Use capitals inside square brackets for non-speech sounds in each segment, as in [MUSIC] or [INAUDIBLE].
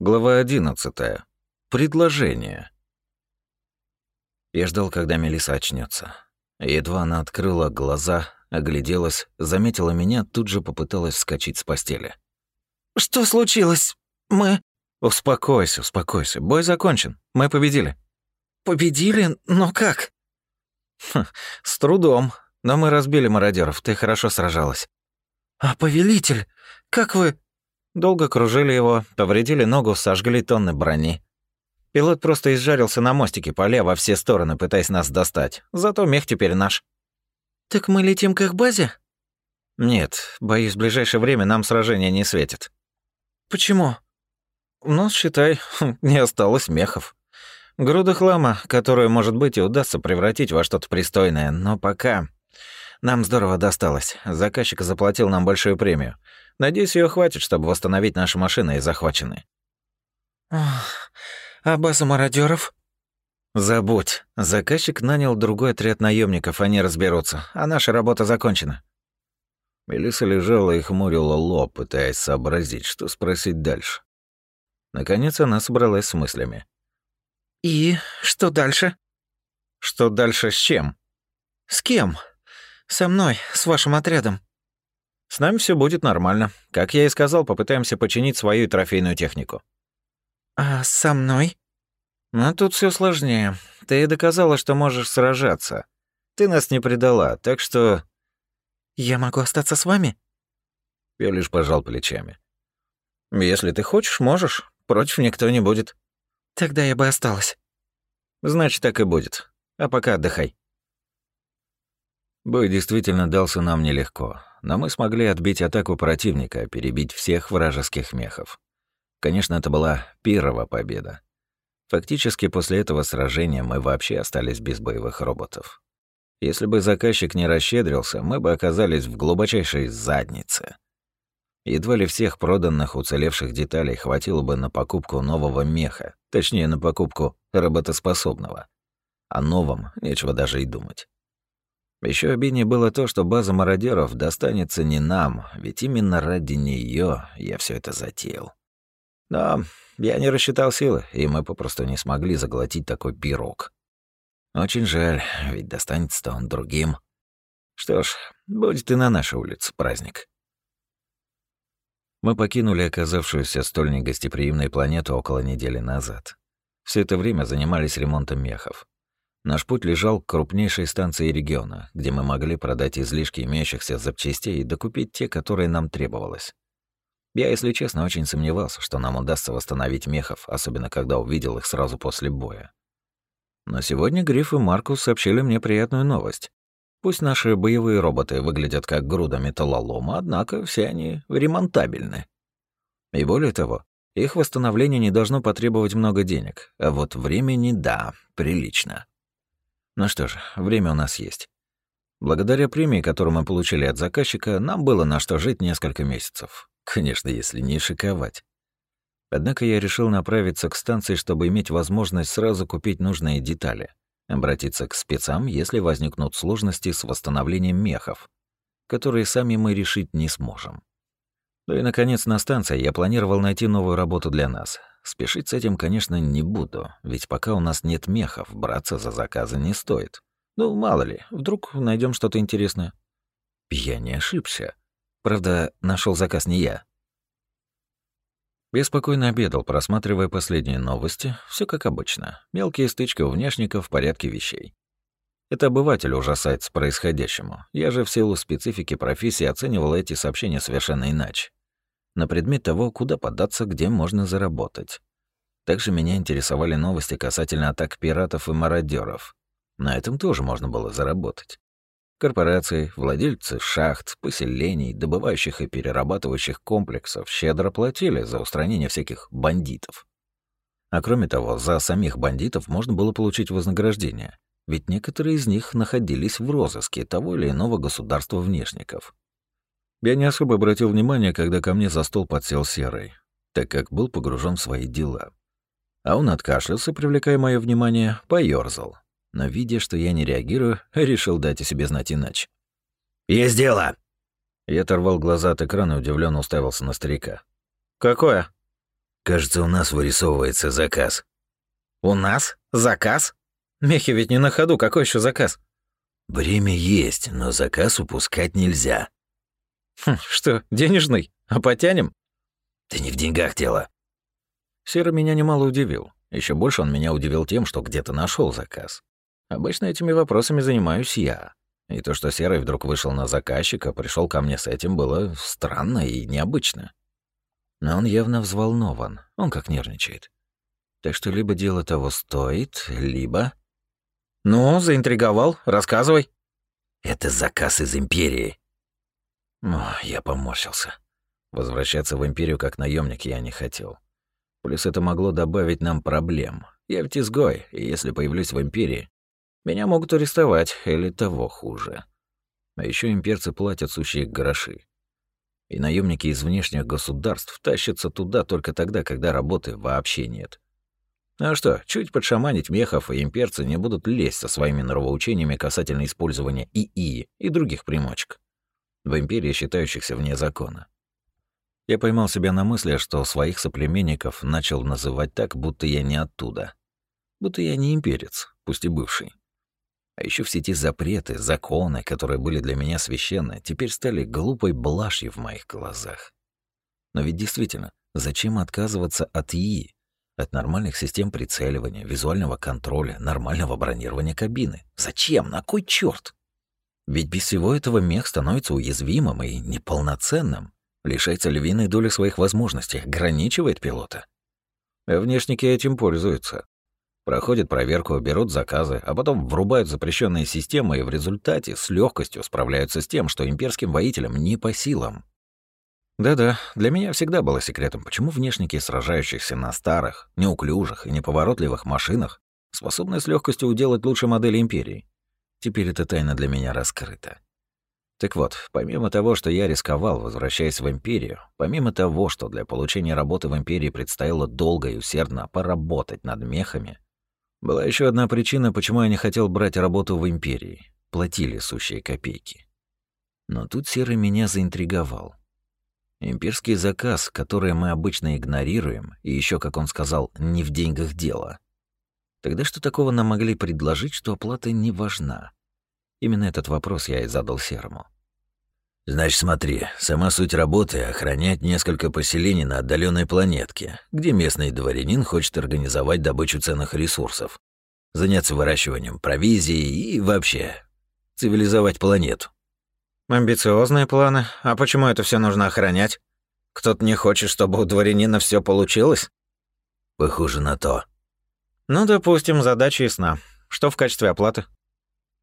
Глава 11. Предложение. Я ждал, когда Мелиса очнется. Едва она открыла глаза, огляделась, заметила меня, тут же попыталась вскочить с постели. «Что случилось? Мы...» «Успокойся, успокойся. Бой закончен. Мы победили». «Победили? Но как?» Хм, «С трудом. Но мы разбили мародеров. Ты хорошо сражалась». «А повелитель? Как вы...» Долго кружили его, повредили ногу, сожгли тонны брони. Пилот просто изжарился на мостике поля во все стороны, пытаясь нас достать. Зато мех теперь наш. «Так мы летим к их базе?» «Нет, боюсь, в ближайшее время нам сражение не светит». «Почему?» «Ну, считай, [LAUGHS] не осталось мехов. Груда хлама, которую, может быть, и удастся превратить во что-то пристойное, но пока нам здорово досталось. Заказчик заплатил нам большую премию. Надеюсь, ее хватит, чтобы восстановить наши машины и захваченные. А база мародеров? Забудь. Заказчик нанял другой отряд наемников, они разберутся, а наша работа закончена. Мелиса лежала и хмурила лоб, пытаясь сообразить, что спросить дальше. Наконец она собралась с мыслями. «И что дальше?» «Что дальше с чем?» «С кем?» «Со мной, с вашим отрядом». «С нами все будет нормально. Как я и сказал, попытаемся починить свою трофейную технику». «А со мной?» «Ну, тут все сложнее. Ты доказала, что можешь сражаться. Ты нас не предала, так что...» «Я могу остаться с вами?» Я лишь пожал плечами. «Если ты хочешь, можешь. Против никто не будет». «Тогда я бы осталась». «Значит, так и будет. А пока отдыхай». Бой действительно дался нам нелегко, но мы смогли отбить атаку противника, перебить всех вражеских мехов. Конечно, это была первая победа. Фактически после этого сражения мы вообще остались без боевых роботов. Если бы заказчик не расщедрился, мы бы оказались в глубочайшей заднице. Едва ли всех проданных уцелевших деталей хватило бы на покупку нового меха, точнее, на покупку работоспособного. О новом нечего даже и думать. Еще обиднее было то, что база мародеров достанется не нам, ведь именно ради нее я все это затеял. Но я не рассчитал силы, и мы попросту не смогли заглотить такой пирог. Очень жаль, ведь достанется-то он другим. Что ж, будет и на нашей улице праздник. Мы покинули оказавшуюся столь негостеприимной планету около недели назад. Все это время занимались ремонтом мехов. Наш путь лежал к крупнейшей станции региона, где мы могли продать излишки имеющихся запчастей и докупить те, которые нам требовалось. Я, если честно, очень сомневался, что нам удастся восстановить мехов, особенно когда увидел их сразу после боя. Но сегодня Гриф и Маркус сообщили мне приятную новость. Пусть наши боевые роботы выглядят как груда металлолома, однако все они ремонтабельны. И более того, их восстановление не должно потребовать много денег, а вот времени, да, прилично. Ну что ж, время у нас есть. Благодаря премии, которую мы получили от заказчика, нам было на что жить несколько месяцев. Конечно, если не шиковать. Однако я решил направиться к станции, чтобы иметь возможность сразу купить нужные детали, обратиться к спецам, если возникнут сложности с восстановлением мехов, которые сами мы решить не сможем. Ну и, наконец, на станции я планировал найти новую работу для нас, Спешить с этим, конечно, не буду, ведь пока у нас нет мехов, браться за заказы не стоит. Ну, мало ли, вдруг найдем что-то интересное. Я не ошибся. Правда, нашел заказ не я. Я спокойно обедал, просматривая последние новости. Все как обычно. Мелкие стычки у внешников в порядке вещей. Это обыватель ужасается происходящему. Я же в силу специфики профессии оценивал эти сообщения совершенно иначе на предмет того, куда податься, где можно заработать. Также меня интересовали новости касательно атак пиратов и мародеров. На этом тоже можно было заработать. Корпорации, владельцы шахт, поселений, добывающих и перерабатывающих комплексов щедро платили за устранение всяких бандитов. А кроме того, за самих бандитов можно было получить вознаграждение, ведь некоторые из них находились в розыске того или иного государства внешников. Я не особо обратил внимание, когда ко мне за стол подсел Серый, так как был погружен в свои дела. А он откашлялся, привлекая мое внимание, поёрзал. Но, видя, что я не реагирую, решил дать о себе знать иначе. «Есть дело!» Я оторвал глаза от экрана и удивленно уставился на старика. «Какое?» Кажется, у нас вырисовывается заказ. У нас? Заказ? Мехи ведь не на ходу, какой еще заказ? Время есть, но заказ упускать нельзя. Хм, что, денежный? А потянем? Да не в деньгах дело. Сера меня немало удивил. Еще больше он меня удивил тем, что где-то нашел заказ. Обычно этими вопросами занимаюсь я. И то, что Серый вдруг вышел на заказчика, пришел ко мне с этим, было странно и необычно. Но он явно взволнован, он как нервничает. Так что либо дело того стоит, либо... Ну, заинтриговал, рассказывай. Это заказ из Империи. О, я поморщился. Возвращаться в Империю как наемник я не хотел. Плюс это могло добавить нам проблем. Я ведь изгой, и если появлюсь в Империи, меня могут арестовать, или того хуже. А еще имперцы платят сущие гроши. И наемники из внешних государств тащатся туда только тогда, когда работы вообще нет. А что, чуть подшаманить мехов, и имперцы не будут лезть со своими нравоучениями касательно использования ИИ и других примочек. В империи, считающихся вне закона. Я поймал себя на мысли, что своих соплеменников начал называть так, будто я не оттуда. Будто я не имперец, пусть и бывший. А еще в сети запреты, законы, которые были для меня священны, теперь стали глупой блажью в моих глазах. Но ведь действительно, зачем отказываться от ИИ, от нормальных систем прицеливания, визуального контроля, нормального бронирования кабины? Зачем? На кой черт? Ведь без всего этого мех становится уязвимым и неполноценным, лишается львиной доли своих возможностей, ограничивает пилота. Внешники этим пользуются. Проходят проверку, берут заказы, а потом врубают запрещенные системы и в результате с легкостью справляются с тем, что имперским воителям не по силам. Да-да, для меня всегда было секретом, почему внешники, сражающихся на старых, неуклюжих и неповоротливых машинах, способны с легкостью уделать лучшие модели империи. Теперь эта тайна для меня раскрыта. Так вот, помимо того, что я рисковал, возвращаясь в Империю, помимо того, что для получения работы в Империи предстояло долго и усердно поработать над мехами, была еще одна причина, почему я не хотел брать работу в Империи. Платили сущие копейки. Но тут Серый меня заинтриговал. Имперский заказ, который мы обычно игнорируем, и еще, как он сказал, не в деньгах дело. Тогда что такого нам могли предложить, что оплата не важна? Именно этот вопрос я и задал Серому. Значит, смотри, сама суть работы — охранять несколько поселений на отдаленной планетке, где местный дворянин хочет организовать добычу ценных ресурсов, заняться выращиванием провизии и вообще цивилизовать планету. Амбициозные планы. А почему это все нужно охранять? Кто-то не хочет, чтобы у дворянина все получилось? Похоже на то. Ну, допустим, задача ясна. Что в качестве оплаты?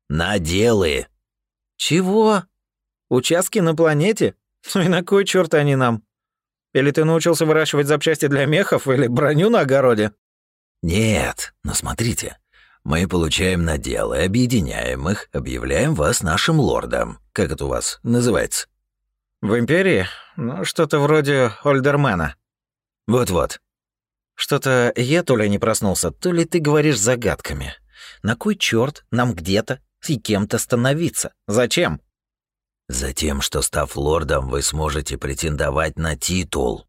Наделы. Чего? Участки на планете? Ну и на кой черт они нам? Или ты научился выращивать запчасти для мехов или броню на огороде? Нет, но смотрите. Мы получаем наделы, объединяем их, объявляем вас нашим лордом. Как это у вас называется? В Империи? Ну, что-то вроде Ольдермена. Вот-вот. Что-то я то ли не проснулся, то ли ты говоришь загадками. На кой черт нам где-то и кем-то становиться? Зачем? Затем, что став лордом, вы сможете претендовать на титул.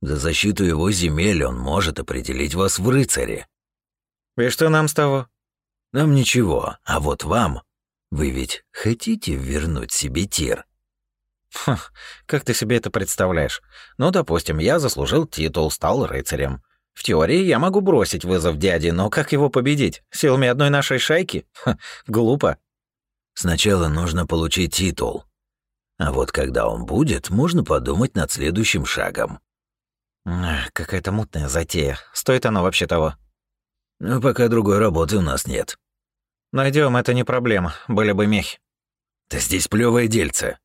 За защиту его земель он может определить вас в рыцаре. И что нам с того? Нам ничего, а вот вам... Вы ведь хотите вернуть себе тир? Ха, как ты себе это представляешь? Ну, допустим, я заслужил титул, стал рыцарем. В теории я могу бросить вызов дяде, но как его победить? Силами одной нашей шайки? [LAUGHS] Ха, глупо. Сначала нужно получить титул. А вот когда он будет, можно подумать над следующим шагом. Какая-то мутная затея. Стоит оно вообще того? Но пока другой работы у нас нет. Найдем, это не проблема. Были бы мехи. Да здесь плевое дельце.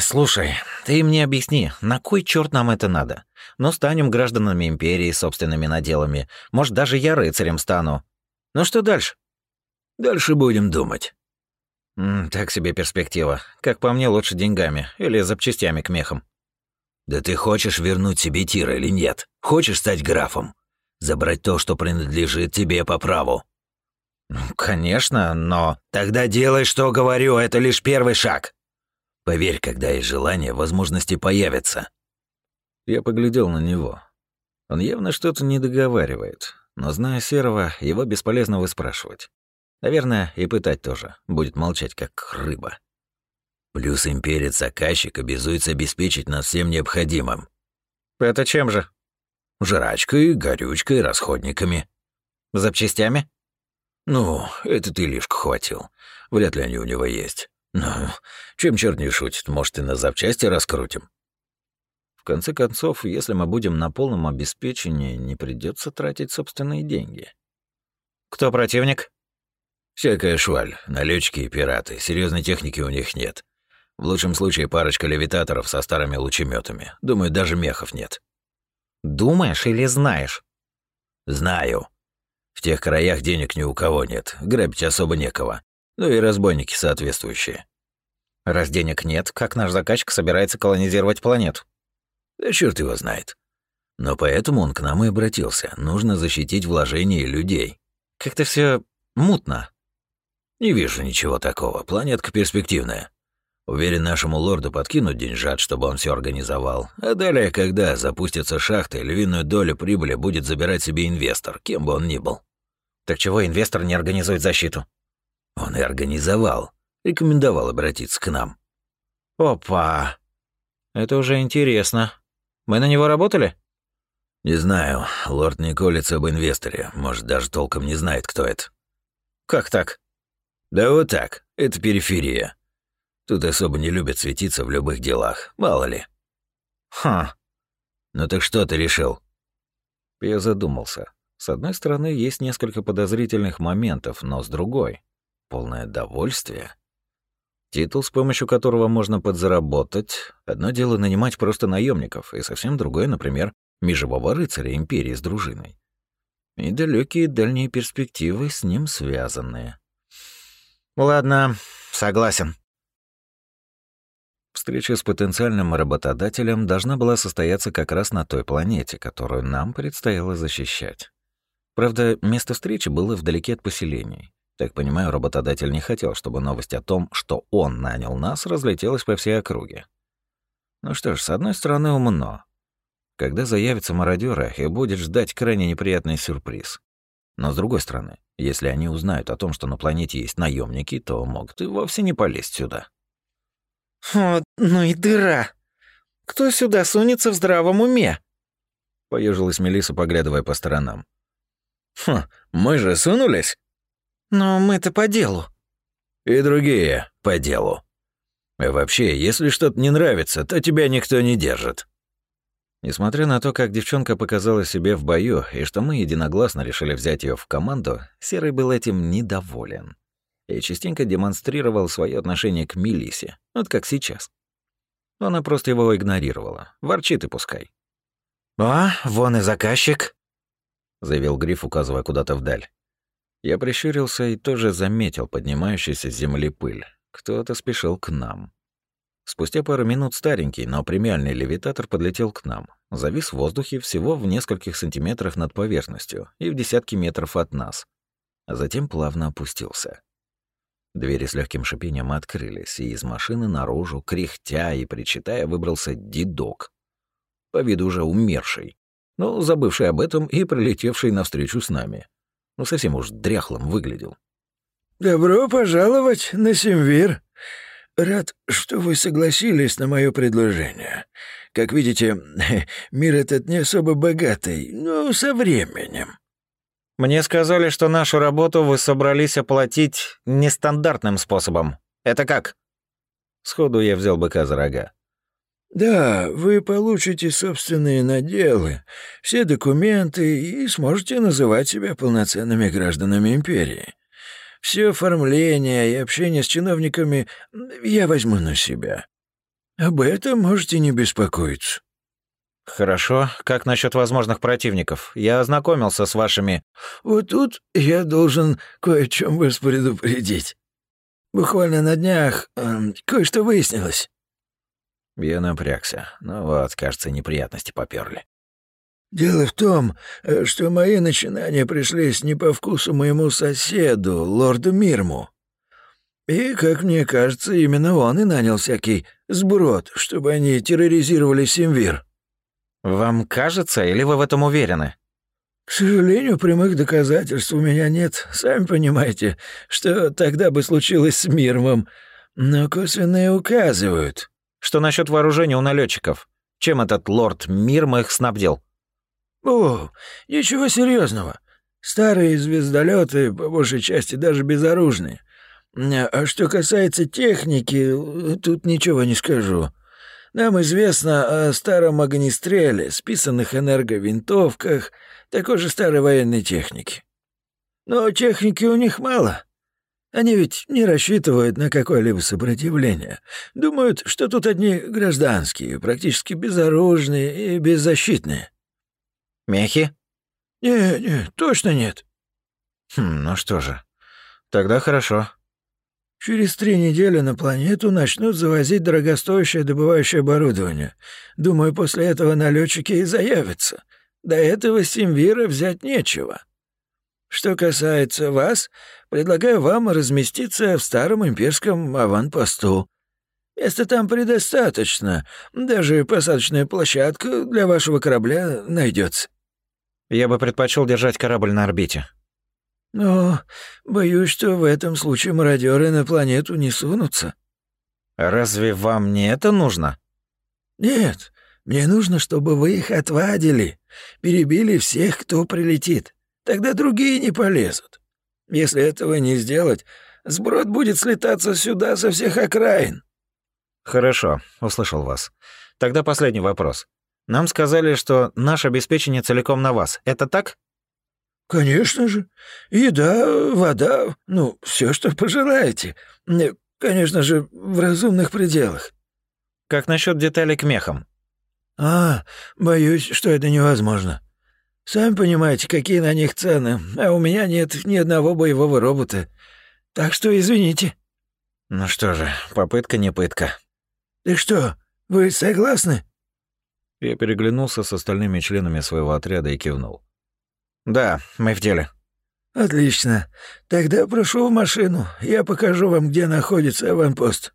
Слушай, ты мне объясни, на кой черт нам это надо? Ну, станем гражданами империи собственными наделами. Может, даже я рыцарем стану. Ну что дальше? Дальше будем думать. так себе перспектива. Как по мне, лучше деньгами или запчастями к мехам. Да ты хочешь вернуть себе Тира или нет? Хочешь стать графом? Забрать то, что принадлежит тебе по праву? Ну, конечно, но... Тогда делай, что говорю, это лишь первый шаг. Поверь, когда есть желание, возможности появятся. Я поглядел на него. Он явно что-то не договаривает, но зная Серого, его бесполезно выспрашивать. Наверное, и пытать тоже. Будет молчать, как рыба. Плюс имперец-заказчик обязуется обеспечить нас всем необходимым. Это чем же? Жрачкой, горючкой, расходниками. Запчастями? Ну, это ты лишь хватил. Вряд ли они у него есть. Ну, чем черт не шутит, может, и на запчасти раскрутим. В конце концов, если мы будем на полном обеспечении, не придется тратить собственные деньги. Кто противник? Всякая шваль, налетчики и пираты. Серьезной техники у них нет. В лучшем случае парочка левитаторов со старыми лучеметами. Думаю, даже мехов нет. Думаешь или знаешь? Знаю. В тех краях денег ни у кого нет, грабить особо некого. Ну и разбойники соответствующие. Раз денег нет, как наш заказчик собирается колонизировать планету? Да черт его знает. Но поэтому он к нам и обратился. Нужно защитить вложения людей. Как-то все мутно. Не вижу ничего такого. Планетка перспективная. Уверен, нашему лорду подкинуть деньжат, чтобы он все организовал. А далее, когда запустятся шахты, львиную долю прибыли будет забирать себе инвестор, кем бы он ни был. Так чего инвестор не организует защиту? Он и организовал. Рекомендовал обратиться к нам. Опа. Это уже интересно. Мы на него работали? Не знаю. Лорд не колется об инвесторе. Может, даже толком не знает, кто это. Как так? Да вот так. Это периферия. Тут особо не любят светиться в любых делах, мало ли. Ха. Ну так что ты решил? Я задумался. С одной стороны, есть несколько подозрительных моментов, но с другой — полное довольствие. Титул, с помощью которого можно подзаработать, одно дело нанимать просто наемников, и совсем другое, например, межевого рыцаря империи с дружиной. И далекие дальние перспективы с ним связанные. Ладно, согласен. Встреча с потенциальным работодателем должна была состояться как раз на той планете, которую нам предстояло защищать. Правда, место встречи было вдалеке от поселений. Так понимаю, работодатель не хотел, чтобы новость о том, что он нанял нас, разлетелась по всей округе. Ну что ж, с одной стороны, умно. Когда заявятся мародеры, их будет ждать крайне неприятный сюрприз. Но с другой стороны, если они узнают о том, что на планете есть наемники, то могут и вовсе не полезть сюда. «О, ну и дыра! Кто сюда сунется в здравом уме?» Поежилась Мелиса, поглядывая по сторонам. «Хм, мы же сунулись?» «Но мы-то по делу». «И другие по делу. И вообще, если что-то не нравится, то тебя никто не держит». Несмотря на то, как девчонка показала себе в бою, и что мы единогласно решили взять ее в команду, Серый был этим недоволен. И частенько демонстрировал свое отношение к Мелисе, вот как сейчас. Она просто его игнорировала. Ворчит и пускай. «А, вон и заказчик», — заявил Гриф, указывая куда-то вдаль. Я прищурился и тоже заметил поднимающуюся с земли пыль. Кто-то спешил к нам. Спустя пару минут старенький, но премиальный левитатор подлетел к нам, завис в воздухе всего в нескольких сантиметрах над поверхностью и в десятки метров от нас, а затем плавно опустился. Двери с легким шипением открылись, и из машины наружу, кряхтя и причитая, выбрался дедок. По виду уже умерший, но забывший об этом и прилетевший навстречу с нами. Ну, совсем уж дряхлым выглядел. «Добро пожаловать на Симвир. Рад, что вы согласились на мое предложение. Как видите, [LAUGHS] мир этот не особо богатый, но со временем». «Мне сказали, что нашу работу вы собрались оплатить нестандартным способом. Это как?» Сходу я взял быка за рога. «Да, вы получите собственные наделы, все документы и сможете называть себя полноценными гражданами империи. Все оформление и общение с чиновниками я возьму на себя. Об этом можете не беспокоиться». «Хорошо. Как насчет возможных противников? Я ознакомился с вашими...» «Вот тут я должен кое о чем вас предупредить. Буквально на днях э, кое-что выяснилось». Я напрягся. Ну вот, кажется, неприятности попёрли. «Дело в том, э, что мои начинания пришлись не по вкусу моему соседу, лорду Мирму. И, как мне кажется, именно он и нанял всякий сброд, чтобы они терроризировали Симвир». Вам кажется, или вы в этом уверены? К сожалению, прямых доказательств у меня нет. Сами понимаете, что тогда бы случилось с Мирмом. Но косвенные указывают. Что насчет вооружения у налетчиков? Чем этот лорд Мирм их снабдил? О, ничего серьезного. Старые звездолеты, по большей части, даже безоружные. А что касается техники, тут ничего не скажу. Нам известно о старом огнестреле, списанных энерговинтовках, такой же старой военной техники. Но техники у них мало. Они ведь не рассчитывают на какое-либо сопротивление. Думают, что тут одни гражданские, практически безоружные и беззащитные. Мехи? Не, не, точно нет. Хм, ну что же. Тогда хорошо. Через три недели на планету начнут завозить дорогостоящее добывающее оборудование. Думаю, после этого налетчики и заявятся. До этого Симвира взять нечего. Что касается вас, предлагаю вам разместиться в старом имперском аванпосту. Места там предостаточно, даже посадочная площадка для вашего корабля найдется. Я бы предпочел держать корабль на орбите. Но боюсь, что в этом случае мародеры на планету не сунутся. Разве вам не это нужно? Нет, мне нужно, чтобы вы их отвадили, перебили всех, кто прилетит. Тогда другие не полезут. Если этого не сделать, сброд будет слетаться сюда со всех окраин. Хорошо, услышал вас. Тогда последний вопрос. Нам сказали, что наше обеспечение целиком на вас. Это так? Конечно же. Еда, вода, ну, все, что пожелаете. Конечно же, в разумных пределах. Как насчет деталей к мехам? А, боюсь, что это невозможно. Сами понимаете, какие на них цены, а у меня нет ни одного боевого робота. Так что извините. Ну что же, попытка не пытка. Так что, вы согласны? Я переглянулся с остальными членами своего отряда и кивнул. «Да, мы в деле». «Отлично. Тогда прошу в машину. Я покажу вам, где находится аванпост».